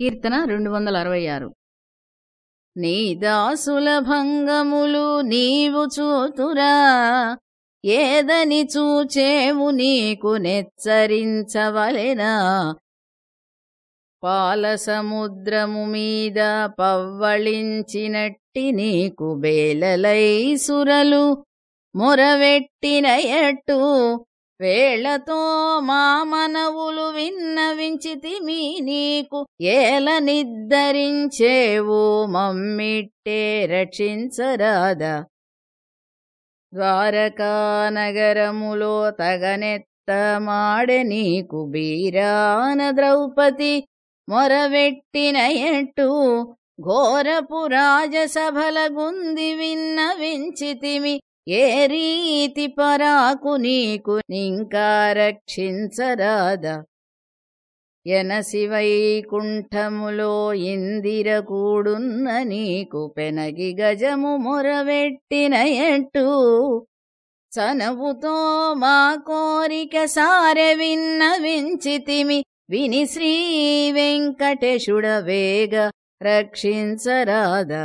కీర్తన రెండు వందల అరవై ఆరు. నీ దాసుల భంగములు నీవు చూతురా ఏదని చూచేవు నీకు నెచ్చరించవలెనా? పాల సముద్రము మీద పవ్వళించినట్టి నీకు బేలలై సురలు మొరవెట్టిన ఎట్టు వేళతో మా మనవులు విన్నవించితిమి నీకు. ఏల నిద్దరించేవు మమ్మిట్టే రక్షించరాదా. ద్వారకా నగరములో తగనెత్తమాడె నీకు బీరాన ద్రౌపది మొరవెట్టిన ఎట్టు ఘోరపు రాజసభల గుంది విన్నవించితిమి. ఏ రీతి పరాకు నీకు నింకా రక్షించరాదా. ఎనసి వైకుంఠములో ఇందిర కూడున్న నీకు పెనగి గజము మొరవెట్టిన ఎట్టు చనవుతో మా కోరిక సారె విన్నవించితిమి విని శ్రీ వెంకటేశుడ వేగ రక్షించరాదా?